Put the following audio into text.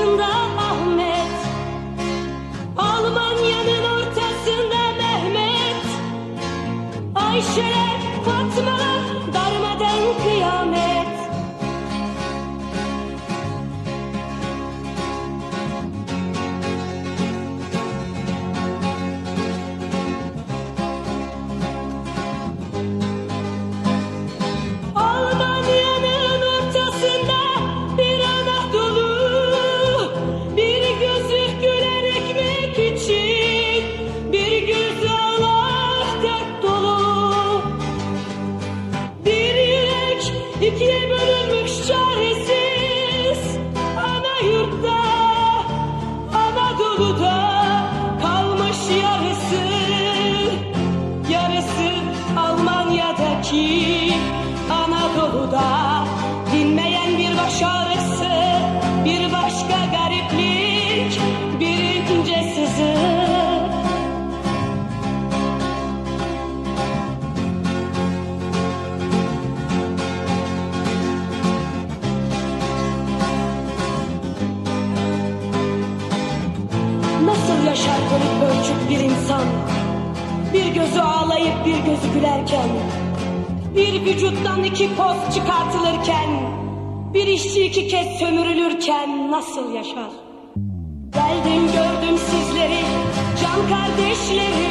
ortasında Ahmet. Almanya'nın ortasında Mehmet. Ayşeler, Fatmalar, İkiye bölünmüş çaresiz. Ana yurtta Anadolu'da kalmış yarısı. Yarısı Almanya'daki Anadolu'da dinmeyen bir baş ağrısı Nasıl yaşar konik bölçük bir insan? Bir gözü ağlayıp bir gözü gülerken, bir vücuttan iki poz çıkartılırken, bir işçi iki kez sömürülürken nasıl yaşar? Geldim gördüm sizleri, can kardeşleri.